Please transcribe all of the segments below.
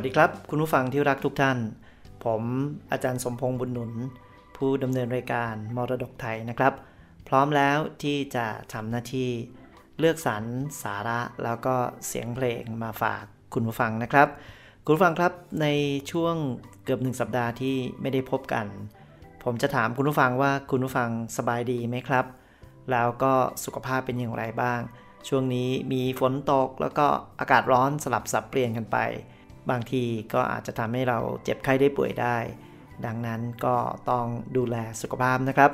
วัสดีครับ คุณผู้ฟังที่รักทุกท่าน ผมอาจารย์สมพงษ์บุญหนุน ผู้ดำเนินรายการมรดกไทยนะครับ พร้อมแล้วที่จะทำหน้าที่เลือกสรรสาระแล้วก็เสียงเพลงมาฝากคุณผู้ฟังนะครับ คุณผู้ฟังครับในช่วงเกือบหนึ่งสัปดาห์ที่ไม่ได้พบกัน ผมจะถามคุณผู้ฟังว่าคุณผู้ฟังสบายดีไหมครับ แล้วก็สุขภาพเป็นอย่างไรบ้าง ช่วงนี้มีฝนตกแล้วก็อากาศร้อนสลับสับเปลี่ยนกันไป บางทีก็อาจจะทำให้เราเจ็บไข้ได้ป่วยได้ ดังนั้นก็ต้องดูแลสุขภาพนะครับ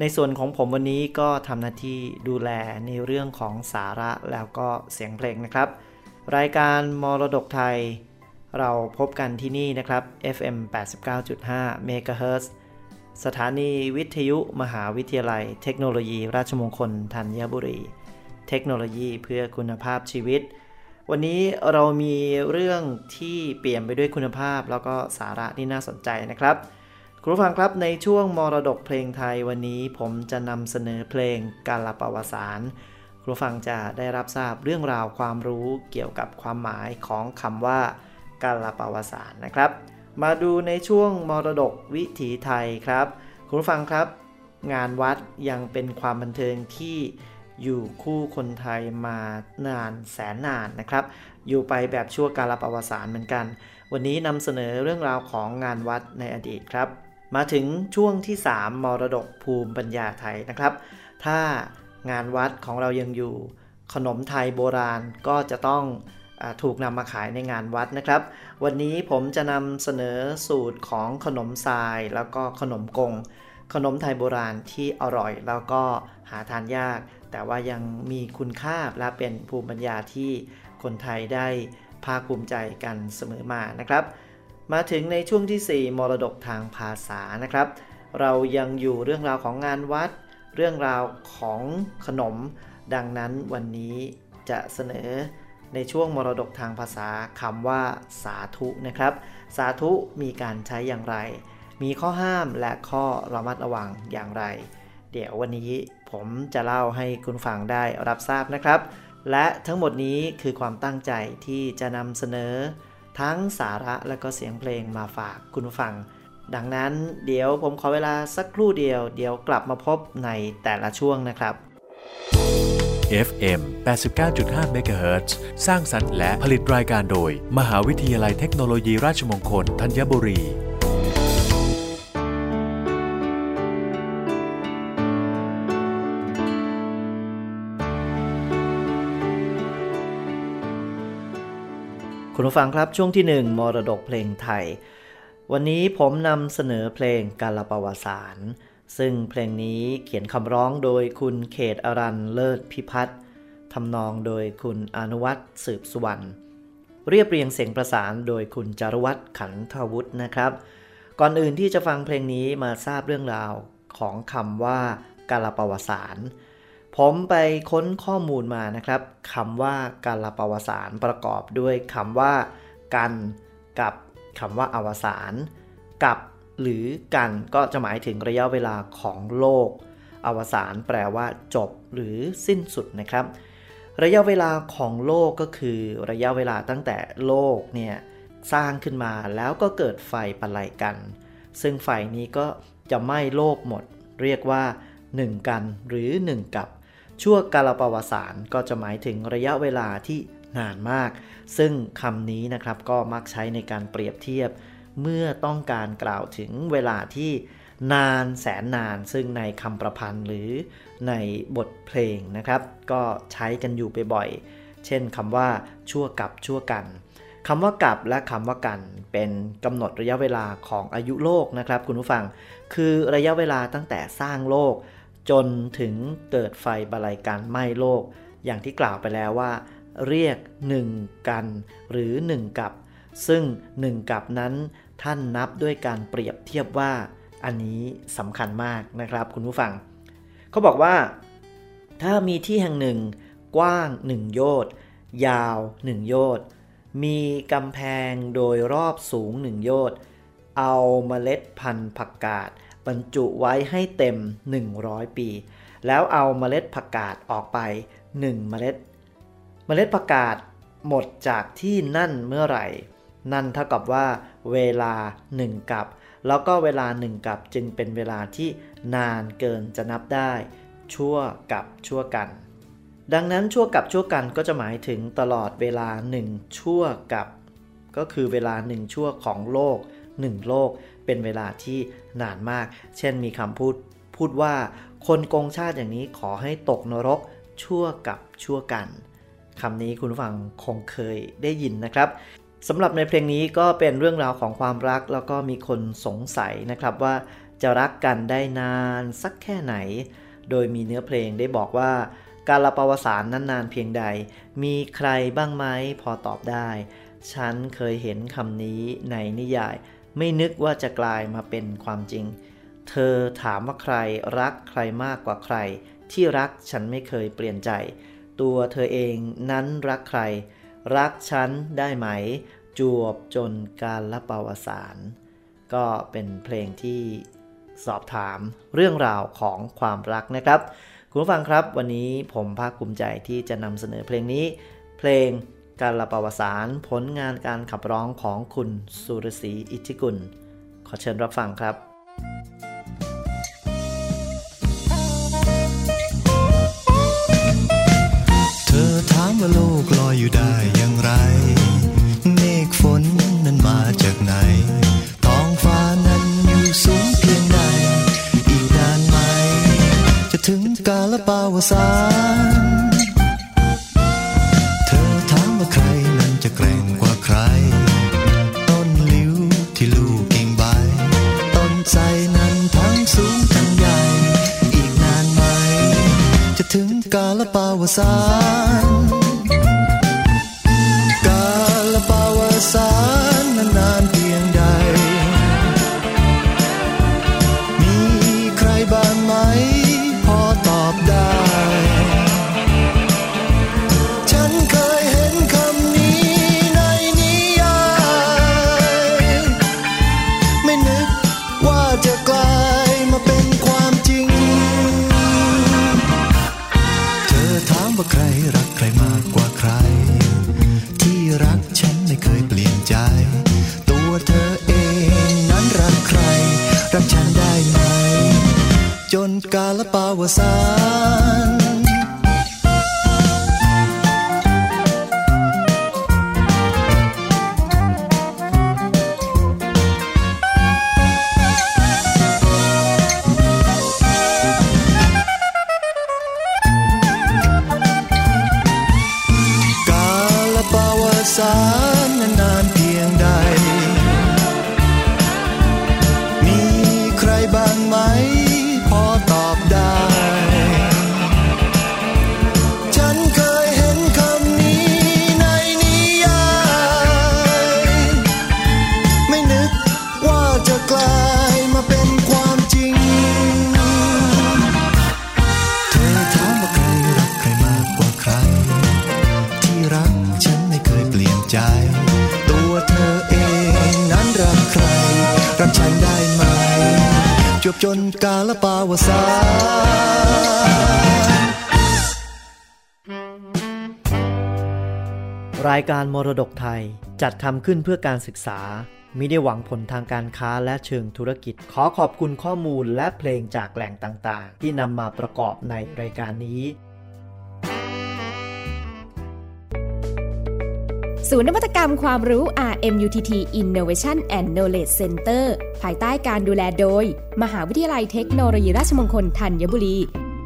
ในส่วนของผมวันนี้ก็ทำหน้าที่ดูแลในเรื่องของสาระแล้วก็เสียงเพลงนะครับ รายการมรดกไทย เราพบกันที่นี่นะครับ FM 89.5 MHz สถานีวิทยุมหาวิทยาลัย เทคโนโลยี ราชมงคลธัญบุรี เทคโนโลยีเพื่อคุณภาพชีวิต วันนี้เรามีเรื่องที่เปลี่ยนไปด้วยคุณภาพ แล้วก็สาระที่น่าสนใจนะครับ คุณผู้ฟังครับในช่วงมรดกเพลงไทยวันนี้ผมจะนำเสนอเพลงกาลปวสารคุณผู้ฟังจะได้รับทราบเรื่องราวความรู้เกี่ยวกับความหมายของคำว่ากาลปวสารนะครับ มาดูในช่วงมรดกวิถีไทยครับ คุณผู้ฟังครับ งานวัดยังเป็นความบันเทิงที่ อยู่คู่คนไทยมานานแสนนานนะครับ อยู่ไปแบบชั่วกาลปวสารเหมือนกัน วันนี้นำเสนอเรื่องราวของงานวัดในอดีตครับ มาถึงช่วงที่ 3 มรดกภูมิปัญญาไทยนะครับ ถ้างานวัดของเรายังอยู่ ขนมไทยโบราณก็จะต้องอถูกนำมาขายในงานวัดนะครับ วันนี้ผมจะนำเสนอสูตรของขนมทรายแล้วก็ขนมกง ขนมไทยโบราณที่อร่อยแล้วก็หาทานยาก แต่ว่ายังมีคุณค่าและเป็นภูมิปัญญาที่คนไทยได้ภาคภูมิใจกันเสมอมานะครับ มาถึงในช่วงที่ 4 มรดกทางภาษานะครับ เรายังอยู่เรื่องราวของงานวัด เรื่องราวของขนม ดังนั้นวันนี้จะเสนอในช่วงมรดกทางภาษาคำว่า สาธุนะครับ สาธุมีการใช้อย่างไร มีข้อห้ามและข้อระมัดระวังอย่างไร เดี๋ยววันนี้ ผมจะเล่าให้คุณฟังได้รับทราบนะครับ และทั้งหมดนี้คือความตั้งใจที่จะนำเสนอ ทั้งสาระและก็เสียงเพลงมาฝากคุณฟัง ดังนั้นเดี๋ยวผมขอเวลาสักครู่เดียว เดี๋ยวกลับมาพบในแต่ละช่วงนะครับ FM 89.5 MHz สร้างสรรค์และผลิตรายการโดย มหาวิทยาลัยเทคโนโลยีราชมงคลธัญบุรี คุณผู้ฟังครับช่วงที่ 1 มรดกเพลงไทย วันนี้ผมนำเสนอเพลงกาลปวสาร ซึ่งเพลงนี้เขียนคำร้องโดยคุณเขตอรันเลิศพิพัฒน์ทำนองโดยคุณอนุวัตรสืบสุวรรณเรียบเรียงเสียงประสานโดยคุณจารวัตรขันทวุฒินะครับ ก่อนอื่นที่จะฟังเพลงนี้มาทราบเรื่องราวของคำว่ากาลปวสาร ผมไปค้นข้อมูลมานะครับคำว่าการลปวสารประกอบด้วยคำว่า กันกับคำว่าอวสานกับหรือกันก็จะหมายถึงระยะเวลาของโลก อวสานแปลว่า จบหรือสิ้นสุดนะครับ ระยะเวลาของโลกก็คือระยะเวลาตั้งแต่โลกเนี่ยสร้างขึ้นมาแล้วก็เกิดไฟประไลกัน ซึ่งไฟนี้ก็จะไหม้โลกหมด เรียกว่า 1 กันหรือ 1 กับ ชั่วกาลปวสารก็จะหมายถึงระยะเวลาที่นานมาก ซึ่งคำนี้นะครับก็มักใช้ในการเปรียบเทียบ เมื่อต้องการกล่าวถึงเวลาที่นานแสนนาน ซึ่งในคำประพันธ์หรือในบทเพลงนะครับ ก็ใช้กันอยู่บ่อยๆเช่นคำว่าชั่วกับชั่วกันคำว่ากับและคำว่ากันเป็นกำหนดระยะเวลาของอายุโลกนะครับคุณผู้ฟัง คือระยะเวลาตั้งแต่สร้างโลก จนถึงเกิดไฟบาลัยการไหม้โลก อย่างที่กล่าวไปแล้วว่า เรียก1กันหรือ1กับ ซึ่ง1กับนั้นท่านนับด้วยการเปรียบเทียบว่าอันนี้สำคัญมากนะครับคุณผู้ฟัง เขาบอกว่า ถ้ามีที่แห่งหนึ่ง กว้าง 1 โยชน์ยาว 1 โยชน์มีกำแพงโดยรอบสูง 1 โยชน์เอาเมล็ดพันธุ์ผักกาด รรจุไว้ให้เต็ม 100 ปี แล้วเอาเมล็ดผักกาดออกไป 1 เมล็ด เมล็ดผักกาดหมดจากที่นั่นเมื่อไหร่ นั่นเท่ากับว่าเวลา 1 กับ แล้วก็เวลา 1 กับจึงเป็นเวลาที่นานเกินจะนับได้ ชั่วกับชั่วกัน ดังนั้นชั่วกับชั่วกันก็จะหมายถึงตลอดเวลา 1 ชั่วกับ ก็คือเวลา 1 ชั่วของโลก 1 โลกเป็นเวลาที่ นานมาก เช่นมีคำพูดพูดว่าคนโกงชาติอย่างนี้ขอให้ตกนรกชั่วกับชั่วกันคำนี้คุณผู้ฟังคงเคยได้ยินนะครับสำหรับในเพลงนี้ก็เป็นเรื่องราวของความรัก แล้วก็มีคนสงสัยนะครับว่าจะรักกันได้นานสักแค่ไหน โดยมีเนื้อเพลงได้บอกว่าการละปวสารนั้นนานเพียงใด มีใครบ้างไหมพอตอบได้ ฉันเคยเห็นคำนี้ในนิยาย ไม่นึกว่าจะกลายมาเป็นความจริง เธอถามว่าใครรักใครมากกว่าใคร ที่รักฉันไม่เคยเปลี่ยนใจ ตัวเธอเองนั้นรักใคร รักฉันได้ไหม จวบจนการละปาวสารก็เป็นเพลงที่สอบถามเรื่องราวของความรักนะครับ คุณผู้ฟังครับ วันนี้ผมภาคภูมิใจที่จะนำเสนอเพลงนี้ เพลง การละปาวสารผลงานการขับร้องของคุณสุรศรีอิทธิกุล ขอเชิญรับฟังครับเธอถามว่าโลกลอยอยู่ได้อย่างไร เมฆฝนนั้นมาจากไหน ท้องฟ้านั้นอยู่สูงเพียงใด อีกนานไหม จะถึงกาลปาวสานาล กาลายการมรดกไทยจัดทำขึ้นเพื่อการศึกษามิได้หวังผลทางการค้าและเชิงธุรกิจ ขอขอบคุณข้อมูลและเพลงจากแหล่งต่างๆ ที่นำมาประกอบในรายการนี้ ศูนย์นวัตกรรมความรู้ RMUTT Innovation and Knowledge Center ภายใต้การดูแลโดย มหาวิทยาลัยเทคโนโลยีราชมงคลธัญบุรี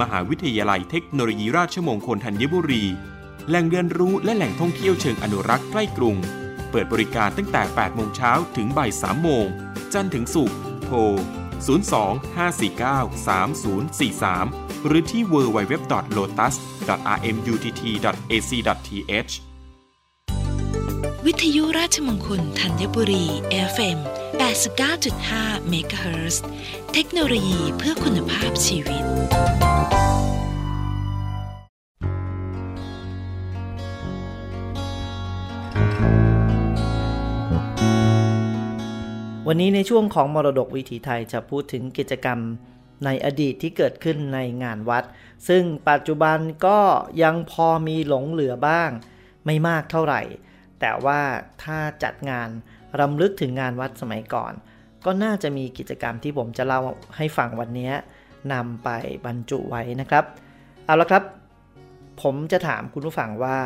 มหาวิทยาลัยเทคโนโลยีราชมงคลธัญบุรี แหล่งเรียนรู้และแหล่งท่องเที่ยวเชิงอนุรักษ์ใกล้กรุง เปิดบริการตั้งแต่ 8 โมงเช้าถึงบ่าย3โมง จันทร์ถึงศุกร์ โทร 02-549-3043 หรือที่ www.lotus.rmutt.ac.th วิทยุราชมงคลธัญบุรี FM 89.5 MHz เทคโนโลยีเพื่อคุณภาพชีวิต วันนี้ในช่วงของมรดกวิถีไทยจะพูดถึงกิจกรรมในอดีตที่เกิดขึ้นในงานวัด ซึ่งปัจจุบันก็ยังพอมีหลงเหลือบ้าง ไม่มากเท่าไหร่ แต่ว่าถ้าจัดงานรำลึกถึงงานวัดสมัยก่อน ก็น่าจะมีกิจกรรมที่ผมจะเล่าให้ฟังวันนี้นำไปบรรจุไว้นะครับ เอาละครับ ผมจะถามคุณผู้ฟังว่า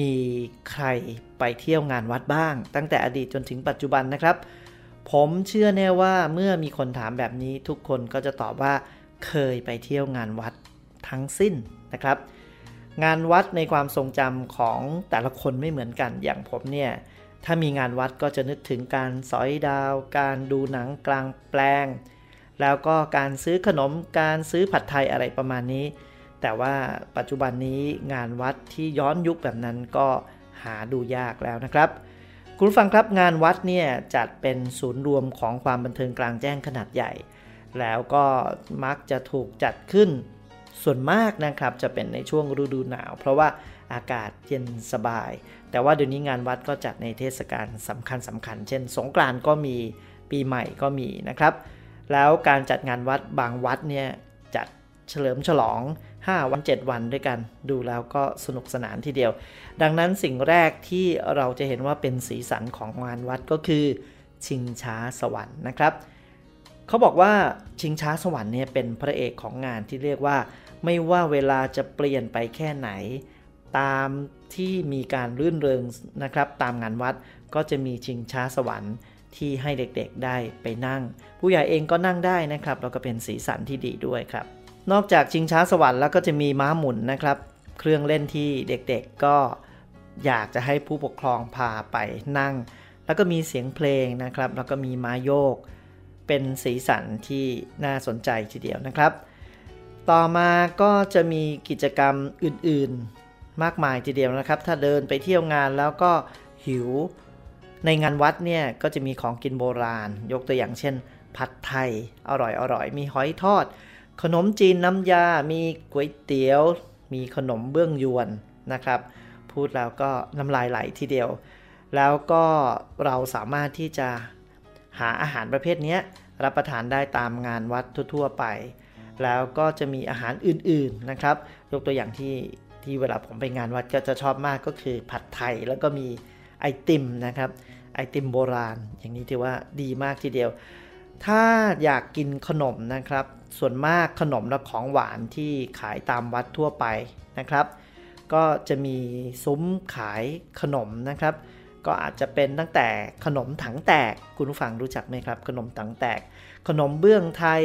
มีใครไปเที่ยวงานวัดบ้าง ตั้งแต่อดีตจนถึงปัจจุบันนะครับ ผมเชื่อแน่ว่าเมื่อมีคนถามแบบนี้ทุกคนก็จะตอบว่าเคยไปเที่ยวงานวัดทั้งสิ้นนะครับ งานวัดในความทรงจำของแต่ละคนไม่เหมือนกันอย่างผมเนี่ยถ้ามีงานวัดก็จะนึกถึงการสอยดาว การดูหนังกลางแปลง แล้วก็การซื้อขนมการซื้อผัดไทยอะไรประมาณนี้ แต่ว่าปัจจุบันนี้งานวัดที่ย้อนยุคแบบนั้นก็หาดูยากแล้วนะครับ คุณฟังครับงานวัดเนี่ยจัดเป็นศูนย์รวมของความบันเทิงกลางแจ้งขนาดใหญ่ แล้วก็มักจะถูกจัดขึ้นส่วนมากนะครับจะเป็นในช่วงฤดูหนาว เพราะว่าอากาศเย็นสบาย แต่ว่าเดี๋ยวนี้งานวัดก็จัดในเทศกาลสำคัญสำคัญ เช่น สงกรานต์ก็มีปีใหม่ก็มีนะครับ แล้วการจัดงานวัดบางวัดเนี่ย เฉลิมฉลอง 5 วัน 7 วันด้วยกัน ดูแล้วก็สนุกสนานทีเดียว ดังนั้นสิ่งแรกที่เราจะเห็นว่าเป็นสีสันของงานวัดก็คือ ชิงช้าสวรรค์นะครับเขาบอกว่าชิงช้าสวรรค์เนี่ยเป็นพระเอกของงานที่เรียกว่า ไม่ว่าเวลาจะเปลี่ยนไปแค่ไหน ตามที่มีการรื่นเริงนะครับ ตามงานวัดก็จะมีชิงช้าสวรรค์ที่ให้เด็กๆได้ไปนั่ง ผู้ใหญ่เองก็นั่งได้นะครับ แล้วก็เป็นสีสันที่ดีด้วยครับ นอกจากชิงช้าสวรรค์แล้วก็จะมีม้าหมุนนะครับ เครื่องเล่นที่เด็กๆก็อยากจะให้ผู้ปกครองพาไปนั่ง แล้วก็มีเสียงเพลงนะครับ แล้วก็มีม้าโยก เป็นสีสันที่น่าสนใจทีเดียวนะครับ ต่อมาก็จะมีกิจกรรมอื่นๆมากมายทีเดียวนะครับ ถ้าเดินไปเที่ยวงานแล้วก็หิว ในงานวัดเนี่ยก็จะมีของกินโบราณ ยกตัวอย่างเช่น ผัดไทยอร่อยๆมีหอยทอด ขนมจีนน้ำยา มีก๋วยเตี๋ยว มีขนมเบื้องยวนนะครับ พูดแล้วก็น้ำลายไหลทีเดียว แล้วก็เราสามารถที่จะหาอาหารประเภทนี้รับประทานได้ตามงานวัดทั่วๆไป แล้วก็จะมีอาหารอื่นๆนะครับ ยกตัวอย่างที่ที่เวลาผมไปงานวัดก็จะชอบมากก็คือผัดไทยแล้วก็มีไอติมนะครับ ไอติมโบราณ อย่างนี้ถือว่าดีมากทีเดียว ถ้าอยากกินขนมนะครับ ส่วนมากขนมและของหวานที่ขายตามวัดทั่วไปนะครับ ก็จะมีซุ้มขายขนมนะครับ ก็อาจจะเป็นตั้งแต่ขนมถังแตกคุณผู้ฟังรู้จักไหมครับ ขนมถังแตก ขนมเบื้องไทย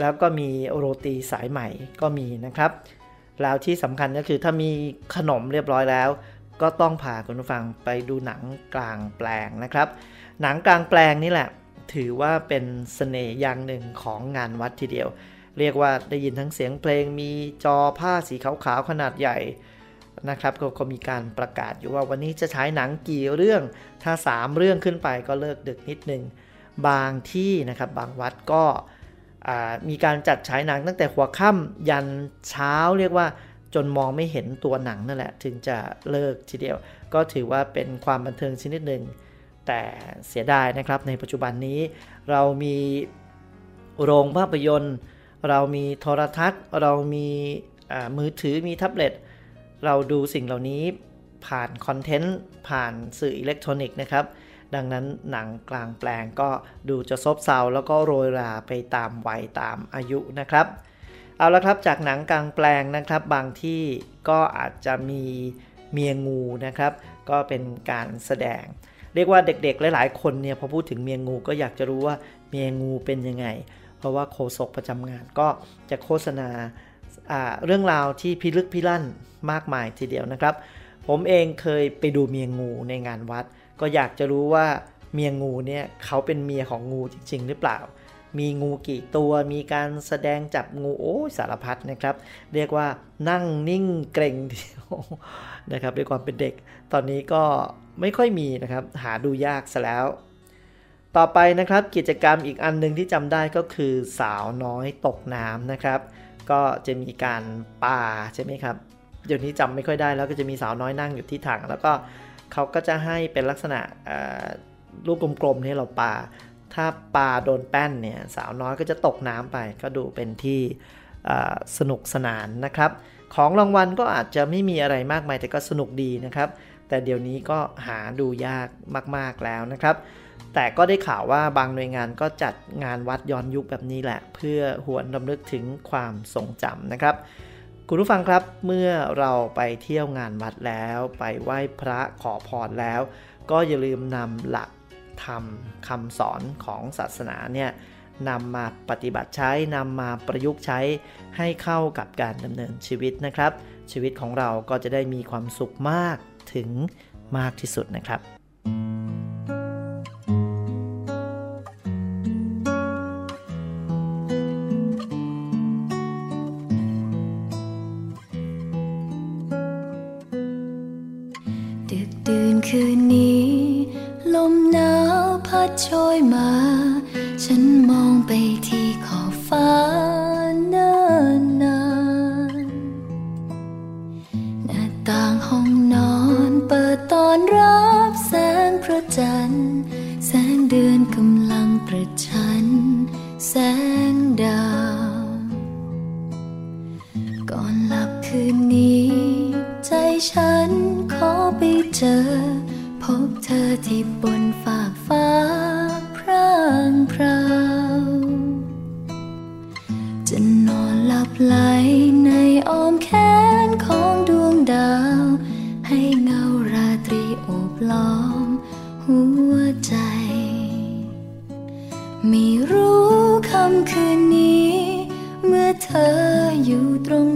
แล้วก็มีโรตีสายใหม่ก็มีนะครับ แล้วที่สำคัญก็คือถ้ามีขนมเรียบร้อยแล้ว ก็ต้องพาคุณผู้ฟังไปดูหนังกลางแปลงนะครับ หนังกลางแปลงนี่แหละ ถือว่าเป็นสเสน่ห์อย่างหนึ่งของงานวัดทีเดียว เรียกว่าได้ยินทั้งเสียงเพลงมีจอผ้าสีขาวๆขนาดใหญ่นะครับกก็มีการประกาศอยู่ว่าวันนี้จะฉายหนังกี่เรื่อง ถ้า 3 เรื่องขึ้นไปก็เลิกดึกนิดนึง บางที่นะครับบางวัดก็มีการจัดฉายหนังตั้งแต่หัวค่ำยันเช้าเรียกว่าจนมองไม่เห็นตัวหนังนั่นแหละ ถึงจะเลิกทีเดียว ก็ถือว่าเป็นความบันเทิงชนิดหนึ่ง แต่เสียดายนะครับในปัจจุบันนี้ เรามีโรงภาพยนตร์ เรามีโทรทัศน์ เรามีมือถือมีแท็บเล็ตเราดูสิ่งเหล่านี้ผ่านคอนเทนต์ผ่านสื่ออิเล็กทรอนิกส์นะครับ ดังนั้นหนังกลางแปลงก็ดูจะซบเซาแล้วก็โรยราไปตามวัยตามอายุนะครับ เอาละครับจากหนังกลางแปลงนะครับ บางที่ก็อาจจะมีเมียงูนะครับ ก็เป็นการแสดง เรียกว่าเด็กๆ หลายๆ คนเนี่ยพอพูดถึงเมียงูก็อยากจะรู้ว่าเมียงูเป็นยังไง เพราะว่าโฆษกประจำงานก็จะโฆษณาเรื่องราวที่พิลึกพิลั่นมากมายทีเดียวนะครับ ผมเองเคยไปดูเมียงูในงานวัด ก็อยากจะรู้ว่าเมียงูเนี่ยเขาเป็นเมียของงูจริง ๆ หรือเปล่า มีงูกี่ตัวมีการแสดงจับงูโอ้สารพัดนะครับ เรียกว่านั่งนิ่งเกรง นะครับด้วยความเป็นเด็ก ตอนนี้ก็ไม่ค่อยมีนะครับ หาดูยากซะแล้ว ต่อไปนะครับกิจกรรมอีกอันหนึ่งที่จำได้ก็คือสาวน้อยตกน้ำนะครับ ก็จะมีการปาใช่ไหมครับเดี๋ยวนี้จำไม่ค่อยได้แล้วก็จะมีสาวน้อยนั่งอยู่ที่ถัง แล้วก็เขาก็จะให้เป็นลักษณะรูปกลมๆที่เราปา ถ้าปาโดนแป้นเนี่ยสาวน้อยก็จะตกน้ำไป ก็ดูเป็นที่สนุกสนานนะครับ ของรางวัลก็อาจจะไม่มีอะไรมากมายแต่ก็สนุกดีนะครับ แต่เดี๋ยวนี้ก็หาดูยากมากๆแล้วนะครับ แต่ก็ได้ข่าวว่าบางหน่วยงานก็จัดงานวัดย้อนยุคแบบนี้แหละ เพื่อหวนรำลึกถึงความทรงจำนะครับคุณผู้ฟังครับเมื่อเราไปเที่ยวงานวัดแล้ว ไปไหว้พระขอพรแล้ว ก็อย่าลืมนำหลักธรรมคำสอนของศาสนาเนี่ย นำมาปฏิบัติใช้นำมาประยุกต์ใช้ให้เข้ากับการดำเนินชีวิตนะครับ ชีวิตของเราก็จะได้มีความสุขมากถึงมากที่สุดนะครับ ดึกดื่นคืนนี้ พัดโชยมา ฉันมองไปที่ขอบฟ้าเนินนานหน้าต่างห้องนอนเปิดตอนรับแสงพระจันทร์ แสงเดือนกำลังประชัน แสงดาว ก่อนหลับคืนนี้ ใจฉันขอไปเจอ พบเธอที่บนฝากฟ้าพร่างพราวจะนอนหลับไหลในอ้อมแขนของดวงดาว ให้เงาราตรีโอบล้อมหัวใจ ไม่รู้คำคืนนี้ เมื่อเธออยู่ตรง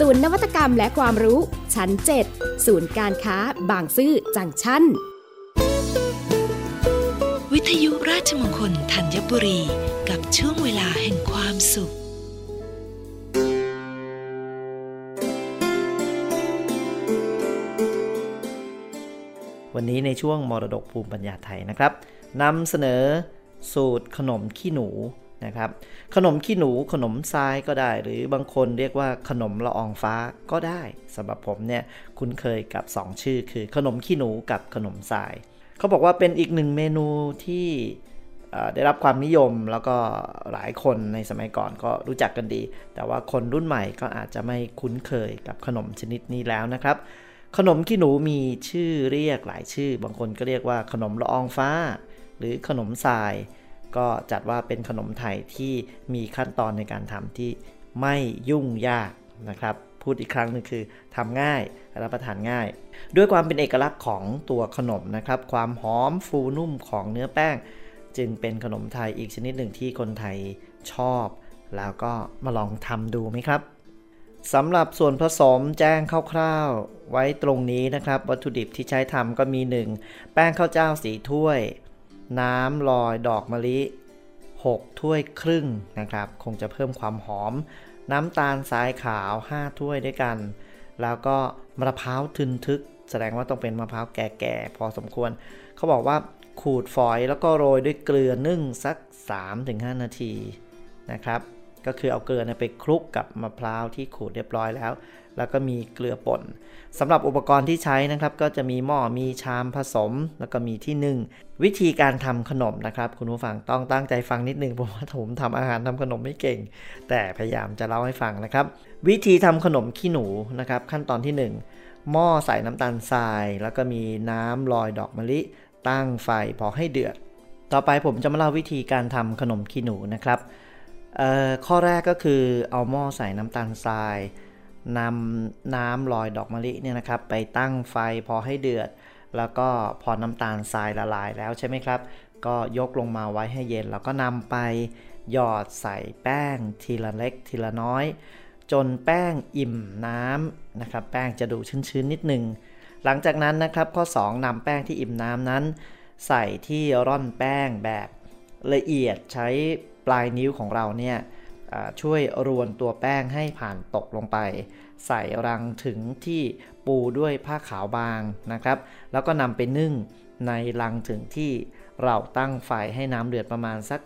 ศูนย์นวัตกรรมและความรู้ ชั้น 7 ศูนย์การค้า บางซื่อจังชั้น วิทยุราชมงคลธัญบุรี กับช่วงเวลาแห่งความสุขวันนี้ในช่วงมรดกภูมิปัญญาไทยนะครับนำเสนอสูตรขนมขี้หนู นะครับ ขนมขี้หนูขนมทรายก็ได้ หรือบางคนเรียกว่าขนมละอองฟ้าก็ได้สำหรับผมเนี่ยคุ้นเคยกับ 2 ชื่อคือขนมขี้หนูกับขนมทราย เขาบอกว่าเป็นอีกหนึ่งเมนูที่ได้รับความนิยมแล้วก็หลายคนในสมัยก่อนก็รู้จักกันดี แต่ว่าคนรุ่นใหม่ก็อาจจะไม่คุ้นเคยกับขนมชนิดนี้แล้วนะครับ ขนมขี้หนูมีชื่อเรียกหลายชื่อ บางคนก็เรียกว่าขนมละอองฟ้า หรือขนมทราย ก็จัดว่าเป็นขนมไทยที่มีขั้นตอนในการทำที่ไม่ยุ่งยากนะครับพูดอีกครั้งนึงคือทำง่ายรับประทานง่าย ด้วยความเป็นเอกลักษณ์ของตัวขนมนะครับ ความหอมฟูนุ่มของเนื้อแป้ง จึงเป็นขนมไทยอีกชนิดหนึ่งที่คนไทยชอบ แล้วก็มาลองทำดูไหมครับสำหรับส่วนผสมแจ้งคร่าวๆไว้ตรงนี้นะครับ วัตถุดิบที่ใช้ทำก็มี 1 แป้งข้าวเจ้าสีถ้วย น้ำลอยดอกมะลิ 6 ถ้วยครึ่งนะครับ คงจะเพิ่มความหอม น้ำตาลทรายขาว 5 ถ้วยด้วยกัน แล้วก็มะพร้าวทึนทึก แสดงว่าต้องเป็นมะพร้าวแก่ๆ พอสมควร เขาบอกว่าขูดฝอยแล้วก็โรยด้วยเกลือนึ่งสัก 3-5 นาทีนะครับ ก็คือเอาเกลือไปคลุกกับมะพร้าวที่ขูดเรียบร้อยแล้ว แล้วก็มีเกลือป่นสำหรับอุปกรณ์ที่ใช้นะครับ ก็จะมีหม้อมีชามผสม แล้วก็มีที่นึ่งวิธีการทำขนมนะครับ คุณผู้ฟังต้องตั้งใจฟังนิดนึงเพราะว่าผมทำอาหารทำขนมไม่เก่ง แต่พยายามจะเล่าให้ฟังนะครับ วิธีทำขนมขี้หนูนะครับ ขั้นตอนที่ 1 หม้อใส่น้ำตาลทราย แล้วก็มีน้ำลอยดอกมะลิ ตั้งไฟพอให้เดือด ต่อไปผมจะมาเล่าวิธีการทำขนมขี้หนูนะครับข้อแรกก็คือเอาหม้อใส่น้ำตาลทราย นำน้ำลอยดอกมะลิเนี่ยนะครับไปตั้งไฟพอให้เดือด แล้วก็พอน้ำตาลทรายละลายแล้วใช่ไหมครับ ก็ยกลงมาไว้ให้เย็น แล้วก็นำไปหยอดใส่แป้งทีละเล็กทีละน้อย จนแป้งอิ่มน้ำนะครับแป้งจะดูชื้นๆนิดนึงหลังจากนั้นนะครับข้อ 2นำแป้งที่อิ่มน้ำนั้น ใส่ที่ร่อนแป้งแบบละเอียดใช้ปลายนิ้วของเราเนี่ย ช่วยรวนตัวแป้งให้ผ่านตกลงไป ใส่รังถึงที่ปูด้วยผ้าขาวบางนะครับ แล้วก็นำไปนึ่งในรังถึงที่เราตั้งไฟให้น้ำเดือดประมาณสัก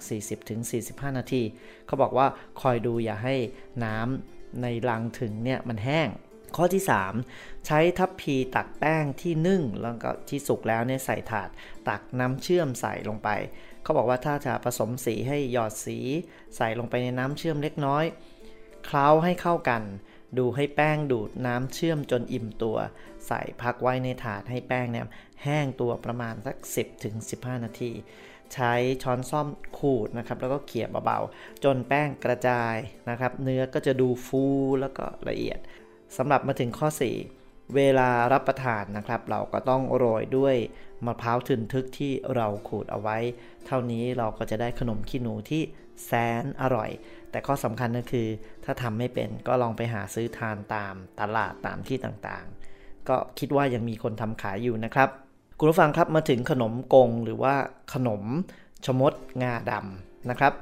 40-45 นาที เขาบอกว่าคอยดูอย่าให้น้ำในรังถึงเนี่ยมันแห้ง ข้อที่ 3 ใช้ทัพพีตักแป้งที่นึ่งแล้วก็ที่สุกแล้วเนี่ยใส่ถาด ตักน้ำเชื่อมใส่ลงไป เขาบอกว่าถ้าจะผสมสีให้หยอดสีใส่ลงไปในน้ำเชื่อมเล็กน้อย เคล้าให้เข้ากัน ดูให้แป้งดูดน้ำเชื่อมจนอิ่มตัว ใส่พักไว้ในถาดให้แป้งเนี่ยแห้งตัวประมาณสัก 10ถึง15 นาที ใช้ช้อนซ่อมขูดนะครับ แล้วก็เขี่ยเบาๆ จนแป้งกระจายนะครับ เนื้อก็จะดูฟูแล้วก็ละเอียดสำหรับมาถึงข้อ 4 เวลารับประทานนะครับ เราก็ต้องโรยด้วย มะพร้าวทึนทึกที่เราขูดเอาไว้ เท่านี้เราก็จะได้ขนมขี้หนูที่แสนอร่อย แต่ข้อสำคัญก็คือ ถ้าทำไม่เป็นก็ลองไปหาซื้อทานตามตลาดตามที่ต่างๆ ก็คิดว่ายังมีคนทำขายอยู่นะครับคุณผู้ฟังครับมาถึงขนมกงหรือว่าขนมชมดงาดำนะครับ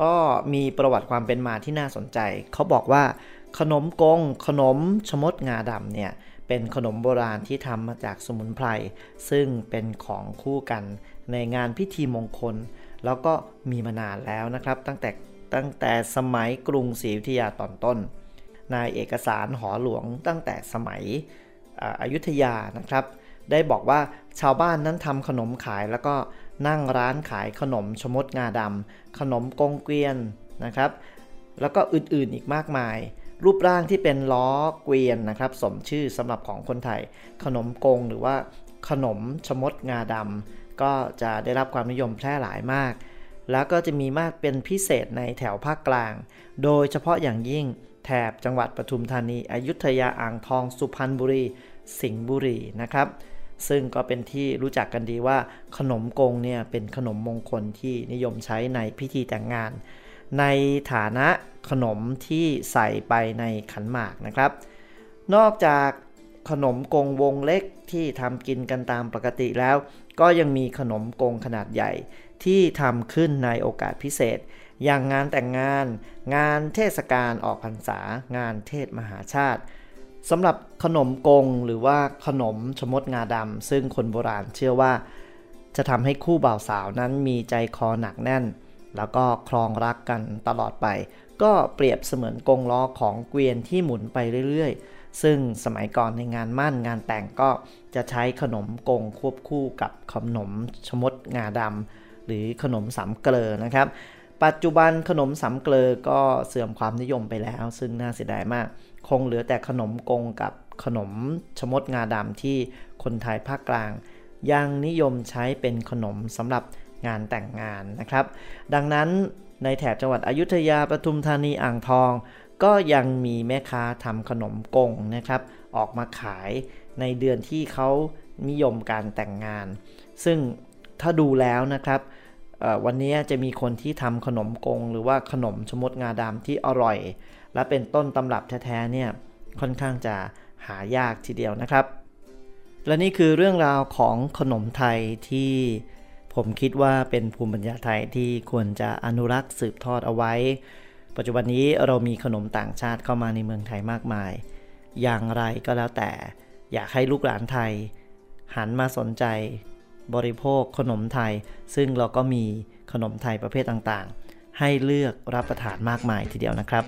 ก็มีประวัติความเป็นมาที่น่าสนใจ เขาบอกว่าขนมกง ขนมชมดงาดำเนี่ย เป็นขนมโบราณที่ทำมาจากสมุนไพร ซึ่งเป็นของคู่กันในงานพิธีมงคล แล้วก็มีมานานแล้วนะครับ ตั้งแต่ตั้งแต่สมัยกรุงศรีอยุธยาตอนต้น ในเอกสารหอหลวงตั้งแต่สมัยอยุธยานะครับ ได้บอกว่าชาวบ้านนั้นทำขนมขายแล้วก็นั่งร้านขายขนมชมดงาดำขนมกงเกวียนนะครับ แล้วก็อื่นๆอีกมากมาย รูปร่างที่เป็นล้อเกวียนนะครับ สมชื่อสำหรับของคนไทย ขนมกงหรือว่าขนมชมดงาดำก็จะได้รับความนิยมแพร่หลายมาก แล้วก็จะมีมากเป็นพิเศษในแถวภาคกลาง โดยเฉพาะอย่างยิ่งแถบจังหวัดปทุมธานี อยุธยาอ่างทอง สุพรรณบุรี สิงห์บุรีนะครับ ซึ่งก็เป็นที่รู้จักกันดีว่าขนมกงเนี่ยเป็นขนมมงคลที่นิยมใช้ในพิธีแต่งงาน ในฐานะ ขนมที่ใส่ไปในขันหมากนะครับ นอกจากขนมกงวงเล็กที่ทำกินกันตามปกติแล้ว ก็ยังมีขนมกงขนาดใหญ่ ที่ทำขึ้นในโอกาสพิเศษ อย่างงานแต่งงาน งานเทศกาลออกพรรษา งานเทศมหาชาติสำหรับขนมกงหรือว่าขนมชมดงาดำซึ่งคนโบราณเชื่อว่า จะทำให้คู่บ่าวสาวนั้นมีใจคอหนักแน่น แล้วก็คลองรักกันตลอดไป ก็เปรียบเสมือนกงล้อของเกวียนที่หมุนไปเรื่อยๆ ซึ่งสมัยก่อนในงานมั่นงานแต่งก็จะใช้ขนมกงควบคู่กับขนมชมดงาดำหรือขนมสามเกลอนะครับ ปัจจุบันขนมสามเกลอก็เสื่อมความนิยมไปแล้ว ซึ่งน่าเสียดายมาก คงเหลือแต่ขนมกงกับขนมชมดงาดำที่คนไทยภาคกลาง ยังนิยมใช้เป็นขนมสำหรับงานแต่งงานนะครับ ดังนั้น ในแถบจังหวัดอยุธยาปทุมธานีอ่างทอง ก็ยังมีแม่ค้าทำขนมกงนะครับ ออกมาขายในเดือนที่เขานิยมการแต่งงาน ซึ่งถ้าดูแล้วนะครับวันนี้จะมีคนที่ทำขนมกง หรือว่าขนมชมดงาดำที่อร่อย และเป็นต้นตำรับแท้ๆเนี่ยค่อนข้างจะหายากทีเดียวนะครับ และนี่คือเรื่องราวของขนมไทยที่ ผมคิดว่าเป็นภูมิปัญญาไทยที่ควรจะอนุรักษ์สืบทอดเอาไว้ ปัจจุบันนี้เรามีขนมต่างชาติเข้ามาในเมืองไทยมากมาย อย่างไรก็แล้วแต่ อยากให้ลูกหลานไทย หันมาสนใจ บริโภคขนมไทย ซึ่งเราก็มีขนมไทยประเภทต่างๆ ให้เลือกรับประทานมากมายทีเดียวนะครับ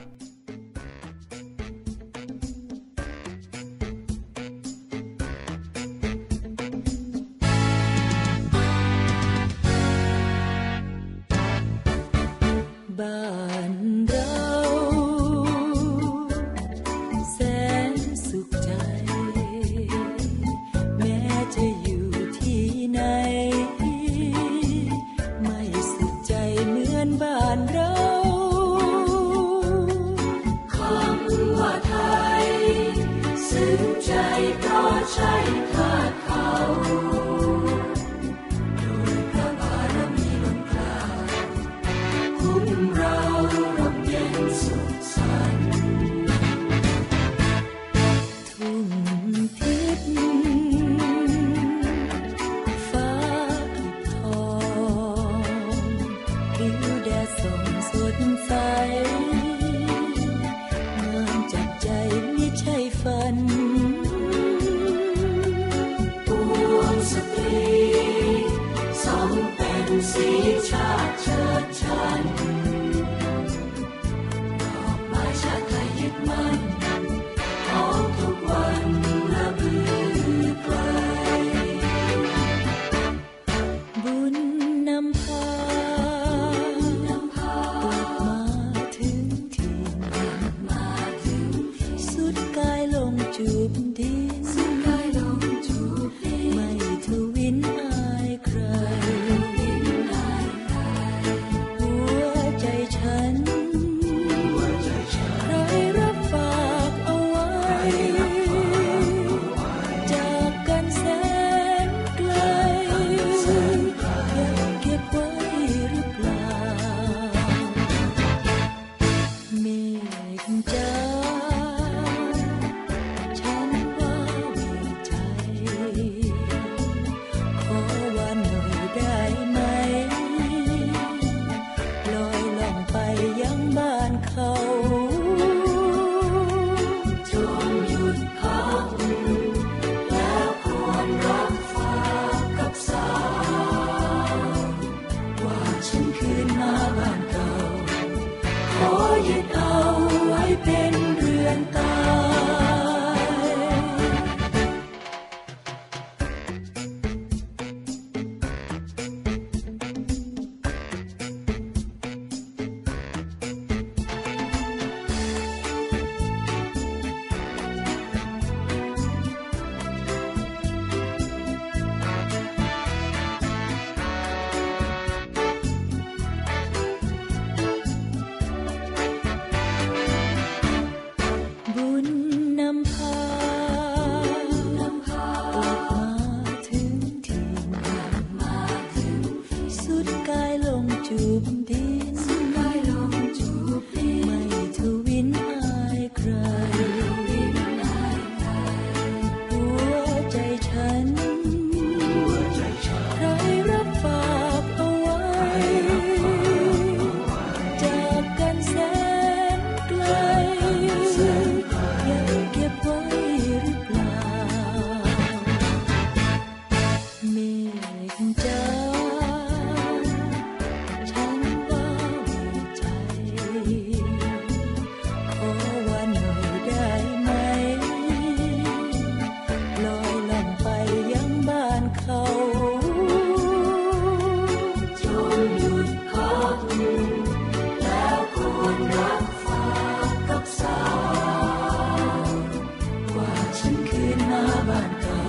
บ้านเก่า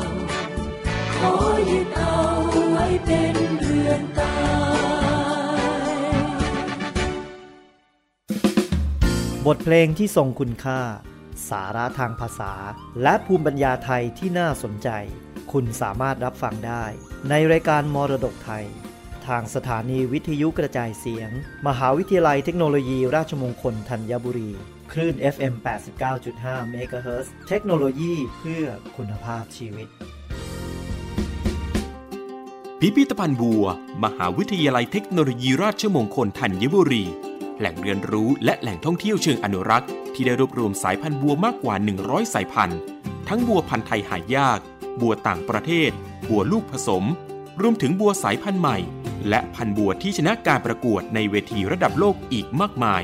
ขอยึดเอาไว้เป็นเรือนตายบทเพลงที่ทรงคุณค่า สาระทางภาษา และภูมิปัญญาไทยที่น่าสนใจ คุณสามารถรับฟังได้ ในรายการมรดกไทย ทางสถานีวิทยุกระจายเสียง มหาวิทยาลัยเทคโนโลยีราชมงคลธัญบุรี คลื่น FM 89.5เมกะเฮิรตซ์เทคโนโลยีเพื่อคุณภาพชีวิต พิพิธภัณฑ์บัว มหาวิทยาลัยเทคโนโลยีราชมงคลธัญบุรี แหล่งเรียนรู้และแหล่งท่องเที่ยวเชิงอนุรักษ์ ที่ได้รวบรวมสายพันธุ์บัวมากกว่า 100 สายพันธุ์ ทั้งบัวพันธุ์ไทยหายาก บัวต่างประเทศ บัวลูกผสม รวมถึงบัวสายพันธุ์ใหม่ และพันธุ์บัวที่ชนะการประกวดในเวทีระดับโลกอีกมากมาย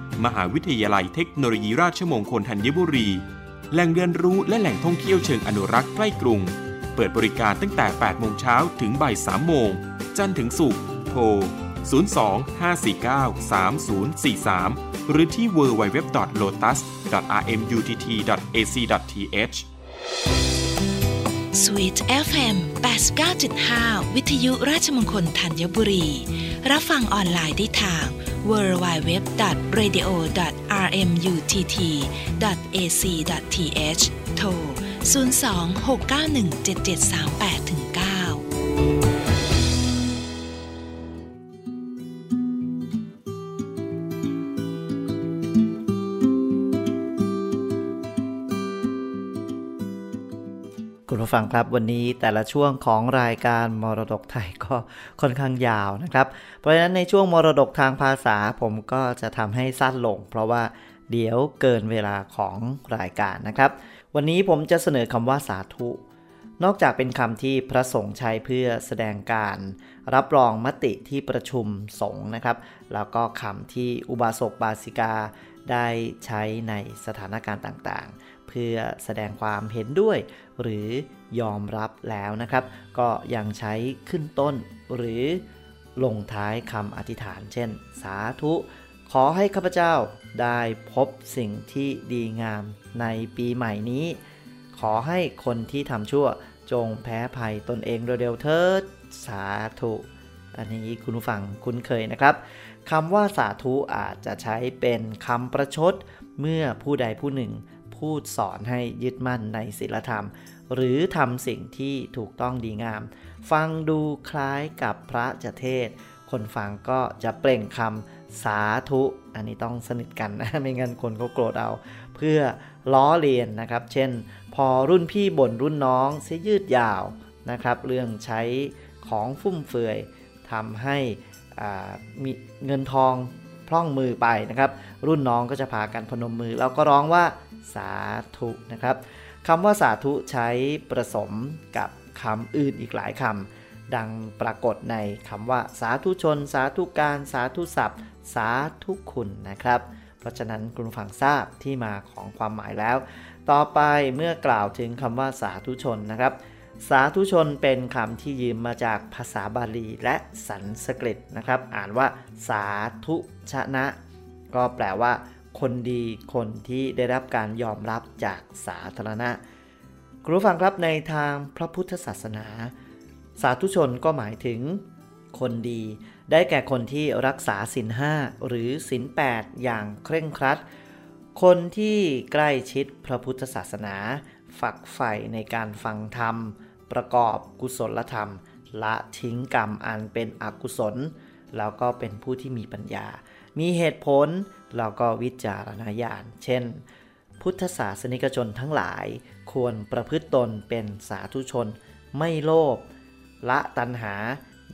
มหาวิทยาลัยเทคโนโลยีราชมงคลธัญบุรี แหล่งเรียนรู้และแหล่งท่องเที่ยวเชิงอนุรักษ์ใกล้กรุง เปิดบริการตั้งแต่ 8 โมงเช้าถึงบ่าย 3 โมง จันทร์ถึงศุกร์ โทร 02-549-3043 หรือที่ www.lotus.rmutt.ac.th Sweet FM 89.5 วิทยุราชมงคลธัญบุรี รับฟังออนไลน์ได้ทาง www.radio.rmutt.ac.th โทร 02-691-7738-9 ผู้ฟังครับวันนี้แต่ละช่วงของรายการมรดกไทยก็ค่อนข้างยาวนะครับ เพราะฉะนั้นในช่วงมรดกทางภาษาผมก็จะทำให้สั้นลง เพราะว่าเดี๋ยวเกินเวลาของรายการนะครับ วันนี้ผมจะเสนอคำว่าสาธุ นอกจากเป็นคำที่พระสงฆ์ใช้เพื่อแสดงการ รับรองมติที่ประชุมสงฆ์นะครับ แล้วก็คำที่อุบาสกบาสิกาได้ใช้ในสถานการณ์ต่างๆ เพื่อแสดงความเห็นด้วย หรือ ยอมรับแล้วนะครับ ก็ยังใช้ขึ้นต้นหรือลงท้ายคำอธิษฐาน เช่น สาธุ ขอให้ข้าพเจ้าได้พบสิ่งที่ดีงามในปีใหม่นี้ ขอให้คนที่ทำชั่วจงแพ้ภัยตนเองเร็วๆเถิดสาธุ อันนี้คุณผู้ฟังคุ้นเคยนะครับคำว่าสาธุอาจจะใช้เป็นคำประชด เมื่อผู้ใดผู้หนึ่งพูดสอนให้ยึดมั่นในศีลธรรม หรือทำสิ่งที่ถูกต้องดีงาม ฟังดูคล้ายกับพระจะเทศ คนฟังก็จะเปล่งคำสาธุ อันนี้ต้องสนิทกันนะ ไม่งั้นคนเขาโกรธเอา เพื่อล้อเลียนนะครับ เช่น พอรุ่นพี่บ่นรุ่นน้องเสียยืดยาวนะครับ เรื่องใช้ของฟุ่มเฟือยทำให้มีเงินทองพร่องมือไปนะครับ รุ่นน้องก็จะพากันพนมมือ แล้วก็ร้องว่าสาธุนะครับ คำว่าสาธุใช้ผสมกับคำอื่นอีกหลายคำดังปรากฏในคำว่าสาธุชน สาธุการ สาธุศัพท์ สาธุคุณนะครับ เพราะฉะนั้นคุณฟังทราบที่มาของความหมายแล้ว ต่อไปเมื่อกล่าวถึงคำว่าสาธุชนนะครับสาธุชนเป็นคำที่ยืมมาจากภาษาบาลีและสันสกฤตนะครับ อ่านว่าสาธุชนะ ก็แปลว่า คนดีคนที่ได้รับการยอมรับจากสาธารณะครูฟังครับในทางพระพุทธศาสนา สาธุชนก็หมายถึงคนดี ได้แก่คนที่รักษาศีลห้าหรือศีลแปดอย่างเคร่งครัด คนที่ใกล้ชิดพระพุทธศาสนา ฝักใฝ่ในการฟังธรรม ประกอบกุศลธรรม ละทิ้งกรรมอันเป็นอกุศล แล้วก็เป็นผู้ที่มีปัญญา มีเหตุผล แล้วก็วิจารณญาณ เช่น พุทธศาสนิกชนทั้งหลาย ควรประพฤติตนเป็นสาธุชน ไม่โลภละตัณหา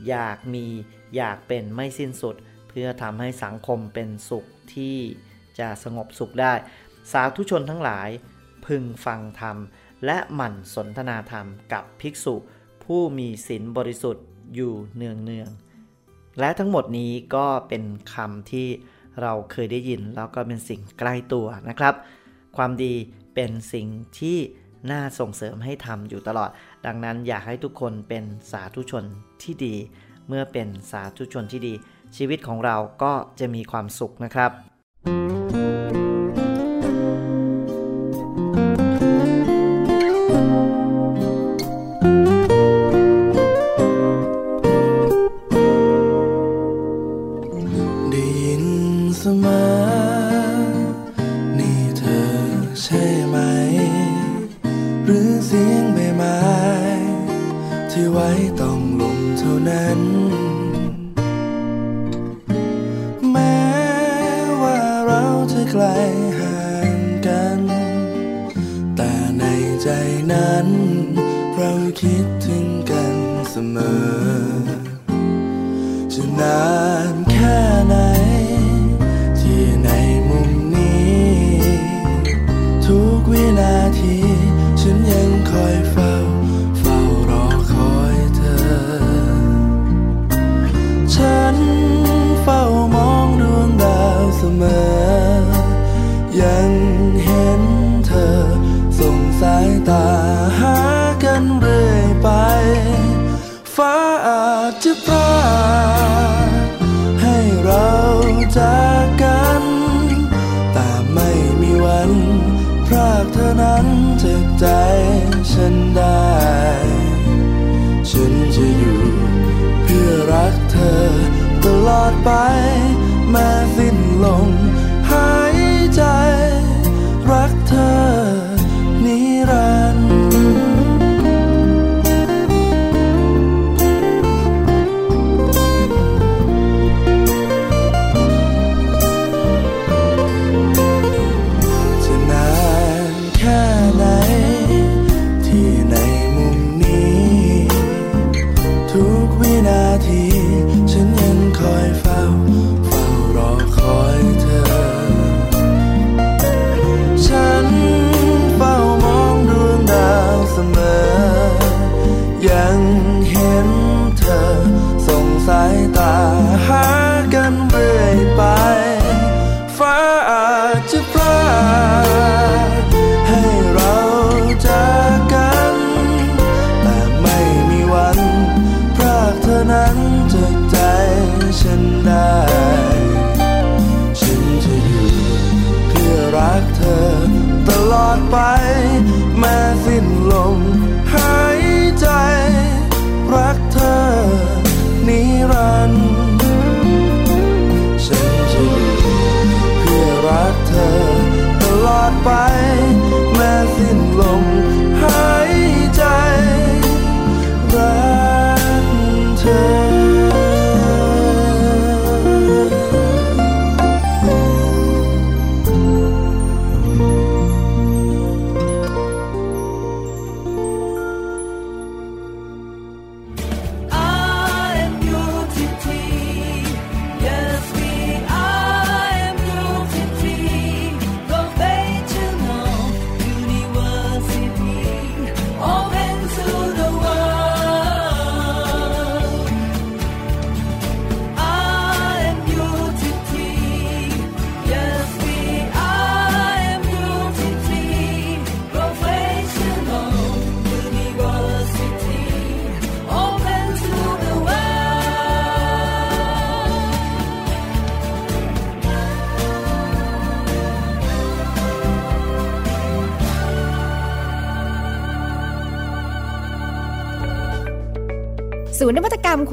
อยากมีอยากเป็นไม่สิ้นสุด เพื่อทำให้สังคมเป็นสุขที่จะสงบสุขได้ สาธุชนทั้งหลาย พึงฟังธรรม และหมั่นสนทนาธรรมกับภิกษุ ผู้มีศีลบริสุทธิ์อยู่เนืองเนืองและทั้งหมดนี้ก็เป็นคำที่ เราเคยได้ยินแล้วก็เป็นสิ่งใกล้ตัวนะครับ ความดีเป็นสิ่งที่น่าส่งเสริมให้ทำอยู่ตลอด ดังนั้นอยากให้ทุกคนเป็นสาธุชนที่ดี เมื่อเป็นสาธุชนที่ดี ชีวิตของเราก็จะมีความสุขนะครับ ใจฉันได้ ฉันจะอยู่เพื่อรักเธอตลอดไปแม้สิ้น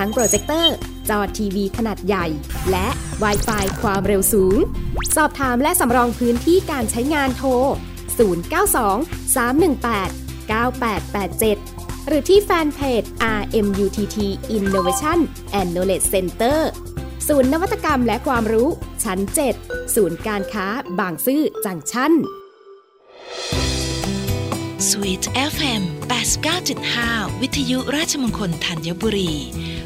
ทั้งโปรเจคเตอร์ จอทีวีขนาดใหญ่ และ w i ไฟความเร็วสูง สอบถามและสำรองพื้นที่การใช้งานโทร 092 318 9887 หรือที่แฟนเพจ RMUTT Innovation and Knowledge Center ศูนย์นวัตกรรมและความรู้ชั้น 7 ศูนย์การค้าบางซื่อจังชั่น Sweet FM 89.5 วิทยุราชมงคลธัญบุรี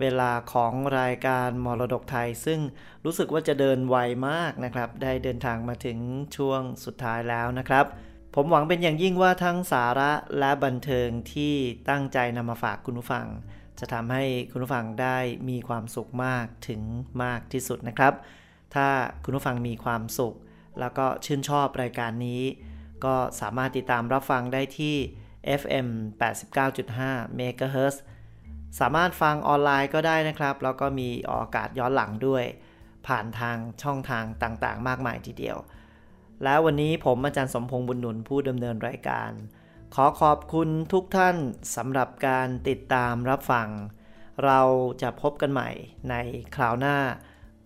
เวลาของรายการมรดกไทย ซึ่งรู้สึกว่าจะเดินไวมากนะครับ ได้เดินทางมาถึงช่วงสุดท้ายแล้วนะครับ ผมหวังเป็นอย่างยิ่งว่าทั้งสาระและบันเทิงที่ตั้งใจนำมาฝากคุณผู้ฟัง จะทำให้คุณผู้ฟังได้มีความสุขมากถึงมากที่สุดนะครับ ถ้าคุณผู้ฟังมีความสุข แล้วก็ชื่นชอบรายการนี้ ก็สามารถติดตามรับฟังได้ที่ FM 89.5 MHz สามารถฟังออนไลน์ก็ได้นะครับ แล้วก็มีออกอากาศย้อนหลังด้วย ผ่านทางช่องทางต่างๆ มากมายทีเดียว แล้ววันนี้ผมอาจารย์สมพงษ์บุญหนุนผู้ดำเนินรายการ ขอขอบคุณทุกท่านสำหรับการติดตามรับฟัง เราจะพบกันใหม่ในคราวหน้า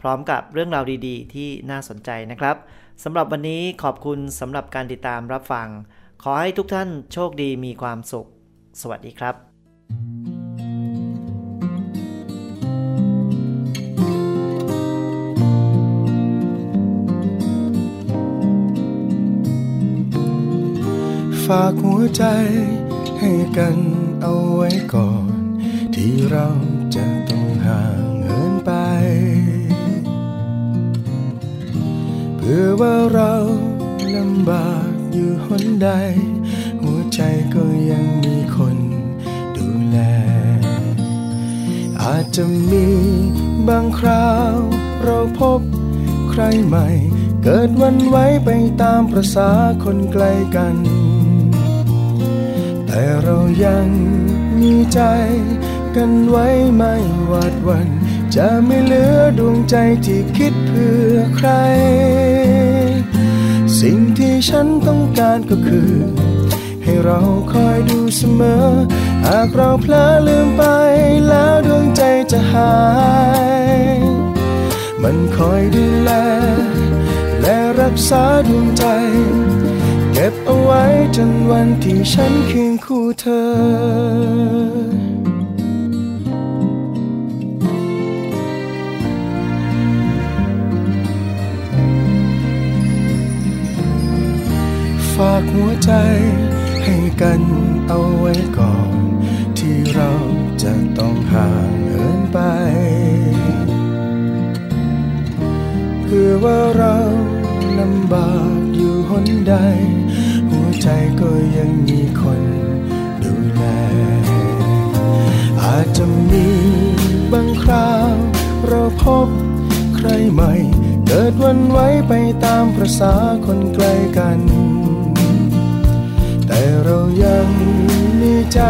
พร้อมกับเรื่องราวดีๆ ที่น่าสนใจนะครับสำหรับวันนี้ขอบคุณสำหรับการติดตามรับฟัง ขอให้ทุกท่านโชคดีมีความสุข สวัสดีครับ ฝากหัวใจ ให้กันเอาไว้ก่อน ที่เราจะต้องห่างเหินไป เพื่อว่าเราลำบากอยู่หนใด หัวใจก็ยังมีคนดูแล อาจจะมีบางคราวเราพบใครใหม่ เกิดวันไว้ไปตามประษาคนไกลกัน แต่เรายังมีใจ กันไว้ไม่หวาดวัน จะไม่เหลือดวงใจที่คิดเพื่อใคร สิ่งที่ฉันต้องการก็คือ ให้เราคอยดูเสมอ หากเราเพลอลืมไปแล้วดวงใจจะหาย มันคอยดูแล และรักษาดวงใจ เก็บเอาไว้จนวันที่ฉันคียง ธอ ฝากหัวใจให้กันเอาไว้ก่อน ที่เราจะต้องห่างเหินไป เพื่อว่าเราลำบากอยู่หนใด หัวใจก็ยังมีคน อาจจะมีบางคราว เราพบใครใหม่ เกิดวันไว้ไปตามประษาคนไกลกัน แต่เรายังมีใจ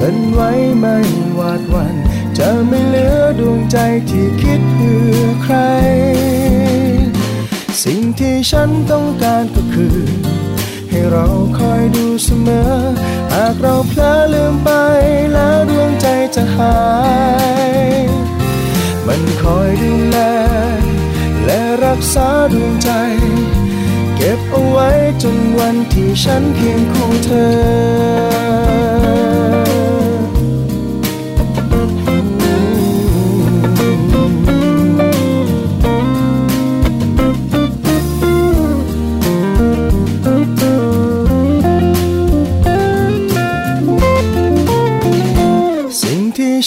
กันไว้ไม่หวาดวัน จะไม่เหลือดวงใจที่คิดเพื่อใคร สิ่งที่ฉันต้องการก็คือ ให้เราคอยดูเสมอากเราเพลอลืมไปแล้วดวงใจจะหาย มันคอยดูแล และรักษาดวงใจ เก็บเอาไว้จนวันที่ฉันเพียงคู่เธอ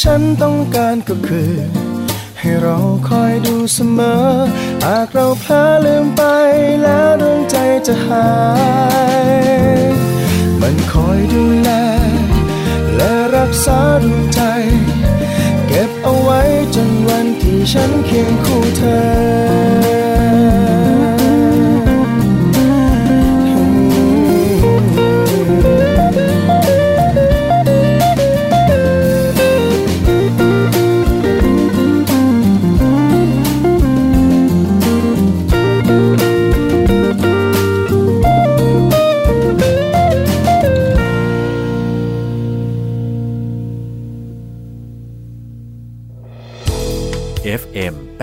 ฉันต้องการก็คือ ให้เราคอยดูเสมอ หากเราเพลอลืมไปแล้วดวงใจจะหาย มันคอยดูแล และรักษาดวงใจ เก็บเอาไว้จนวันที่ฉันเคียงคู่เธอ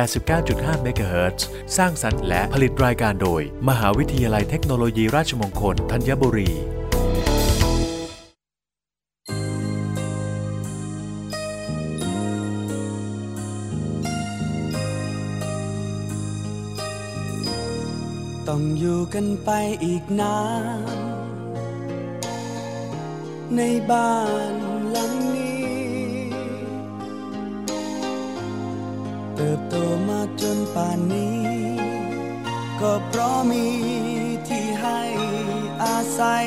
89.5 MHz สร้างสรรค์และผลิตรายการโดย มหาวิทยาลัยเทคโนโลยีราชมงคลธัญบุรีต้องอยู่กันไปอีกนาน ในบ้าน ป่านนี้ ก็เพราะมีที่ให้อาศัย